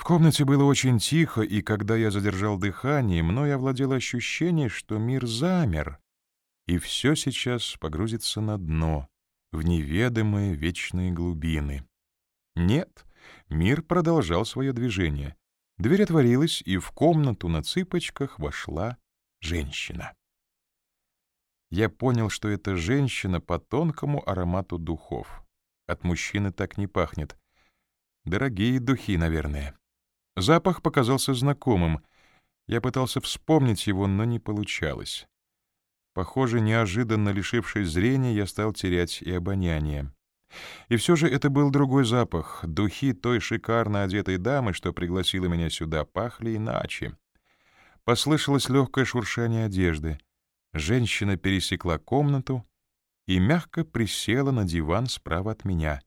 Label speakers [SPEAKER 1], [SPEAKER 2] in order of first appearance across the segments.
[SPEAKER 1] В комнате было очень тихо, и когда я задержал дыхание, мной овладело ощущение, что мир замер, и все сейчас погрузится на дно, в неведомые вечные глубины. Нет, мир продолжал свое движение. Дверь отворилась, и в комнату на цыпочках вошла женщина. Я понял, что это женщина по тонкому аромату духов. От мужчины так не пахнет. Дорогие духи, наверное. Запах показался знакомым. Я пытался вспомнить его, но не получалось. Похоже, неожиданно лишившись зрения, я стал терять и обоняние. И все же это был другой запах. Духи той шикарно одетой дамы, что пригласила меня сюда, пахли иначе. Послышалось легкое шуршание одежды. Женщина пересекла комнату и мягко присела на диван справа от меня.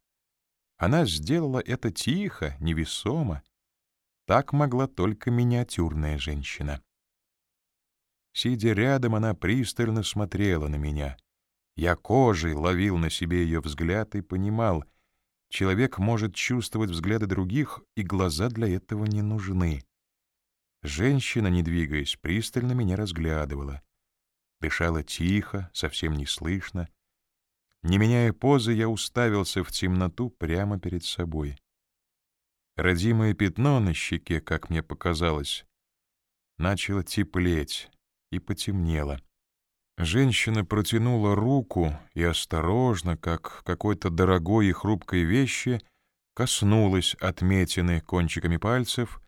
[SPEAKER 1] Она сделала это тихо, невесомо, так могла только миниатюрная женщина. Сидя рядом, она пристально смотрела на меня. Я кожей ловил на себе ее взгляд и понимал, человек может чувствовать взгляды других, и глаза для этого не нужны. Женщина, не двигаясь, пристально меня разглядывала. Дышала тихо, совсем не слышно. Не меняя позы, я уставился в темноту прямо перед собой. Родимое пятно на щеке, как мне показалось, начало теплеть и потемнело. Женщина протянула руку и осторожно, как какой-то дорогой и хрупкой вещи, коснулась отметины кончиками пальцев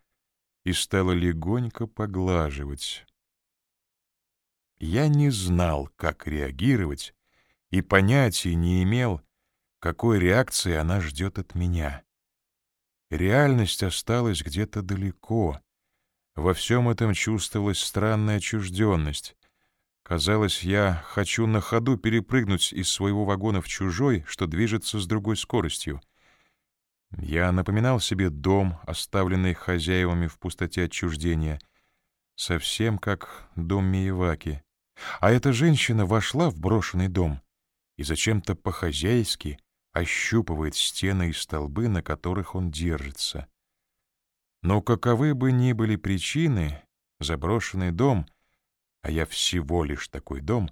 [SPEAKER 1] и стала легонько поглаживать. Я не знал, как реагировать, и понятия не имел, какой реакции она ждет от меня. Реальность осталась где-то далеко. Во всем этом чувствовалась странная отчужденность. Казалось, я хочу на ходу перепрыгнуть из своего вагона в чужой, что движется с другой скоростью. Я напоминал себе дом, оставленный хозяевами в пустоте отчуждения, совсем как дом Миеваки. А эта женщина вошла в брошенный дом и зачем-то по-хозяйски ощупывает стены и столбы, на которых он держится. Но каковы бы ни были причины, заброшенный дом, а я всего лишь такой дом,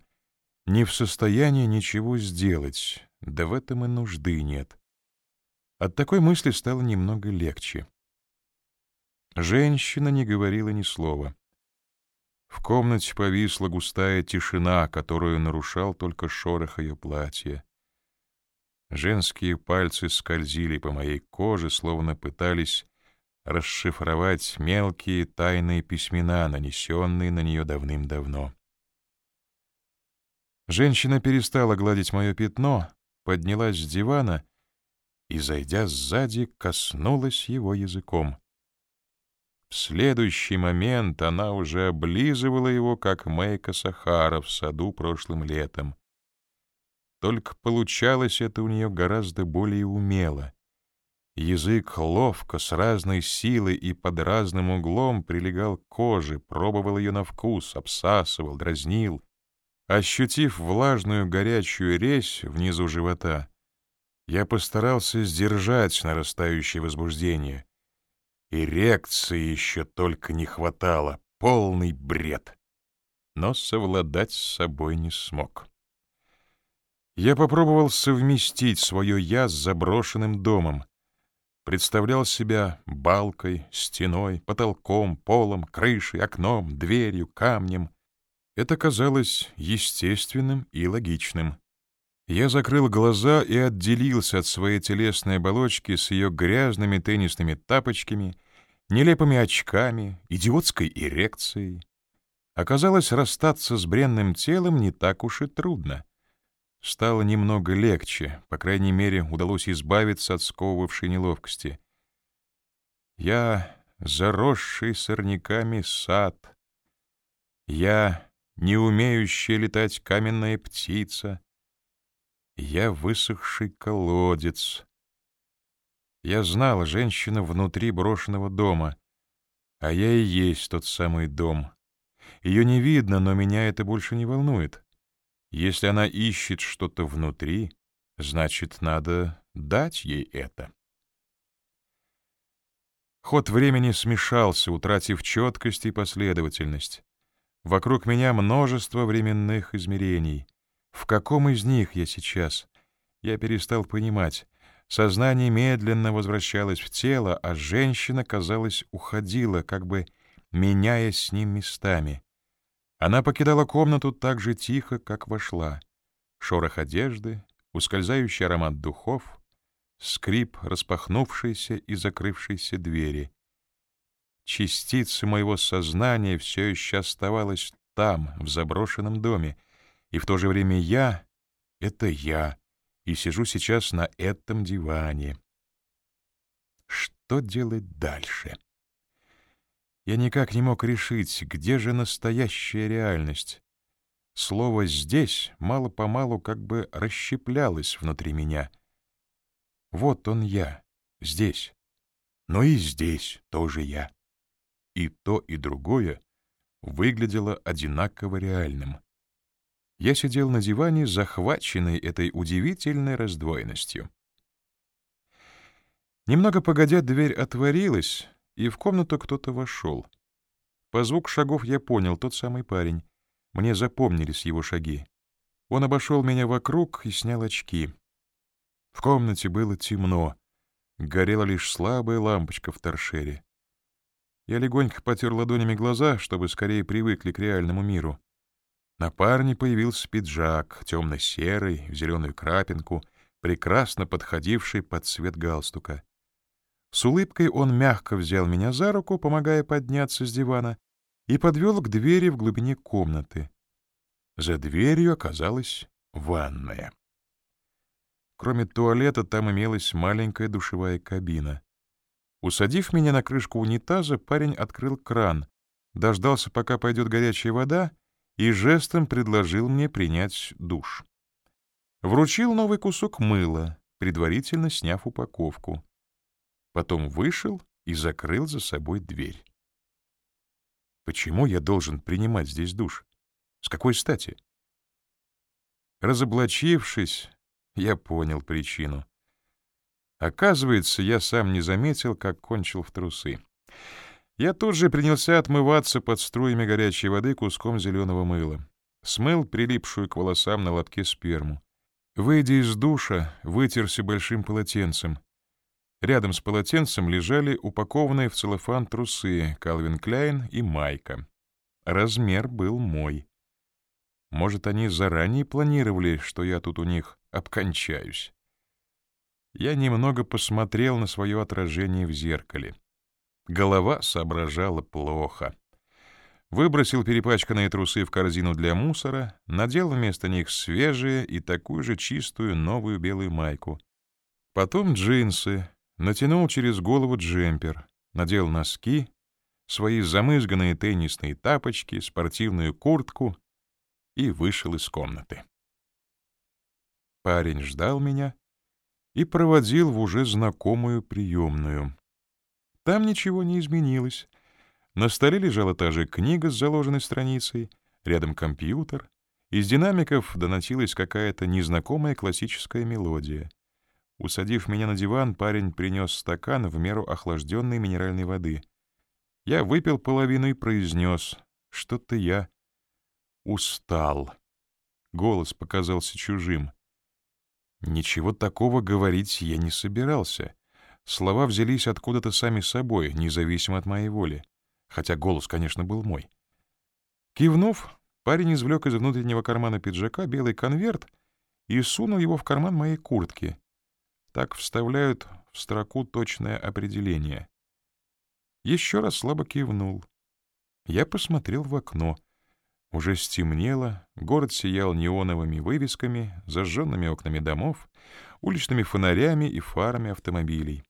[SPEAKER 1] не в состоянии ничего сделать, да в этом и нужды нет. От такой мысли стало немного легче. Женщина не говорила ни слова. В комнате повисла густая тишина, которую нарушал только шорох ее платья. Женские пальцы скользили по моей коже, словно пытались расшифровать мелкие тайные письмена, нанесенные на нее давным-давно. Женщина перестала гладить мое пятно, поднялась с дивана и, зайдя сзади, коснулась его языком. В следующий момент она уже облизывала его, как Мэйка Сахара в саду прошлым летом. Только получалось это у нее гораздо более умело. Язык ловко, с разной силой и под разным углом прилегал к коже, пробовал ее на вкус, обсасывал, дразнил. Ощутив влажную горячую резь внизу живота, я постарался сдержать нарастающее возбуждение. Эрекции еще только не хватало, полный бред. Но совладать с собой не смог. Я попробовал совместить свое «я» с заброшенным домом. Представлял себя балкой, стеной, потолком, полом, крышей, окном, дверью, камнем. Это казалось естественным и логичным. Я закрыл глаза и отделился от своей телесной оболочки с ее грязными теннисными тапочками, нелепыми очками, идиотской эрекцией. Оказалось, расстаться с бренным телом не так уж и трудно. Стало немного легче, по крайней мере, удалось избавиться от сковывавшей неловкости. Я заросший сорняками сад. Я не умеющая летать каменная птица. Я высохший колодец. Я знал, женщина внутри брошенного дома, а я и есть тот самый дом. Ее не видно, но меня это больше не волнует. Если она ищет что-то внутри, значит, надо дать ей это. Ход времени смешался, утратив четкость и последовательность. Вокруг меня множество временных измерений. В каком из них я сейчас? Я перестал понимать. Сознание медленно возвращалось в тело, а женщина, казалось, уходила, как бы меняясь с ним местами. Она покидала комнату так же тихо, как вошла. Шорох одежды, ускользающий аромат духов, скрип распахнувшейся и закрывшейся двери. Частица моего сознания все еще оставалась там, в заброшенном доме, и в то же время я — это я, и сижу сейчас на этом диване. Что делать дальше? Я никак не мог решить, где же настоящая реальность. Слово «здесь» мало-помалу как бы расщеплялось внутри меня. Вот он я, здесь. Но и здесь тоже я. И то, и другое выглядело одинаково реальным. Я сидел на диване, захваченный этой удивительной раздвоенностью. Немного погодя, дверь отворилась, и в комнату кто-то вошел. По звуку шагов я понял, тот самый парень. Мне запомнились его шаги. Он обошел меня вокруг и снял очки. В комнате было темно. Горела лишь слабая лампочка в торшере. Я легонько потер ладонями глаза, чтобы скорее привыкли к реальному миру. На парне появился пиджак, темно-серый, в зеленую крапинку, прекрасно подходивший под цвет галстука. С улыбкой он мягко взял меня за руку, помогая подняться с дивана, и подвел к двери в глубине комнаты. За дверью оказалась ванная. Кроме туалета там имелась маленькая душевая кабина. Усадив меня на крышку унитаза, парень открыл кран, дождался, пока пойдет горячая вода, и жестом предложил мне принять душ. Вручил новый кусок мыла, предварительно сняв упаковку потом вышел и закрыл за собой дверь. Почему я должен принимать здесь душ? С какой стати? Разоблачившись, я понял причину. Оказывается, я сам не заметил, как кончил в трусы. Я тут же принялся отмываться под струями горячей воды куском зеленого мыла. Смыл прилипшую к волосам на лобке сперму. Выйдя из душа, вытерся большим полотенцем. Рядом с полотенцем лежали упакованные в целлофан трусы Калвин Кляйн и майка. Размер был мой. Может, они заранее планировали, что я тут у них обкончаюсь. Я немного посмотрел на свое отражение в зеркале. Голова соображала плохо. Выбросил перепачканные трусы в корзину для мусора, надел вместо них свежие и такую же чистую новую белую майку. Потом джинсы, натянул через голову джемпер, надел носки, свои замызганные теннисные тапочки, спортивную куртку и вышел из комнаты. Парень ждал меня и проводил в уже знакомую приемную. Там ничего не изменилось. На столе лежала та же книга с заложенной страницей, рядом компьютер, из динамиков доносилась какая-то незнакомая классическая мелодия — Усадив меня на диван, парень принес стакан в меру охлажденной минеральной воды. Я выпил половину и произнес, что-то я устал. Голос показался чужим. Ничего такого говорить я не собирался. Слова взялись откуда-то сами собой, независимо от моей воли. Хотя голос, конечно, был мой. Кивнув, парень извлек из внутреннего кармана пиджака белый конверт и сунул его в карман моей куртки — так вставляют в строку точное определение. Еще раз слабо кивнул. Я посмотрел в окно. Уже стемнело, город сиял неоновыми вывесками, зажженными окнами домов, уличными фонарями и фарами автомобилей.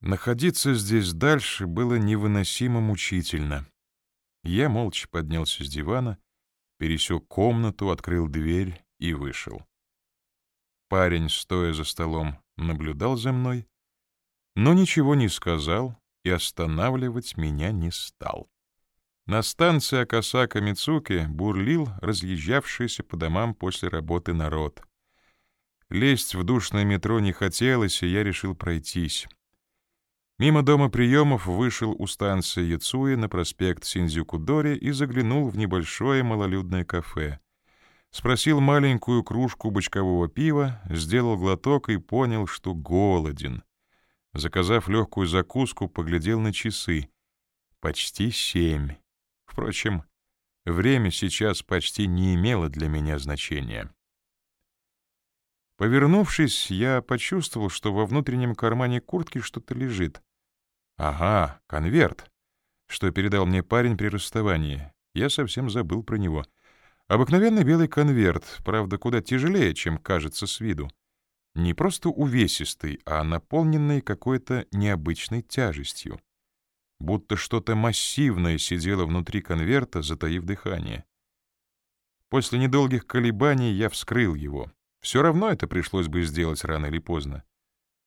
[SPEAKER 1] Находиться здесь дальше было невыносимо мучительно. Я молча поднялся с дивана, пересек комнату, открыл дверь и вышел. Парень, стоя за столом, наблюдал за мной, но ничего не сказал и останавливать меня не стал. На станции Акасака Мицуки бурлил разъезжавшийся по домам после работы народ. Лезть в душное метро не хотелось, и я решил пройтись. Мимо дома приемов вышел у станции Яцуи на проспект Синдзюкудори и заглянул в небольшое малолюдное кафе. Спросил маленькую кружку бочкового пива, сделал глоток и понял, что голоден. Заказав легкую закуску, поглядел на часы. Почти семь. Впрочем, время сейчас почти не имело для меня значения. Повернувшись, я почувствовал, что во внутреннем кармане куртки что-то лежит. Ага, конверт, что передал мне парень при расставании. Я совсем забыл про него. Обыкновенный белый конверт, правда, куда тяжелее, чем кажется с виду. Не просто увесистый, а наполненный какой-то необычной тяжестью. Будто что-то массивное сидело внутри конверта, затаив дыхание. После недолгих колебаний я вскрыл его. Все равно это пришлось бы сделать рано или поздно.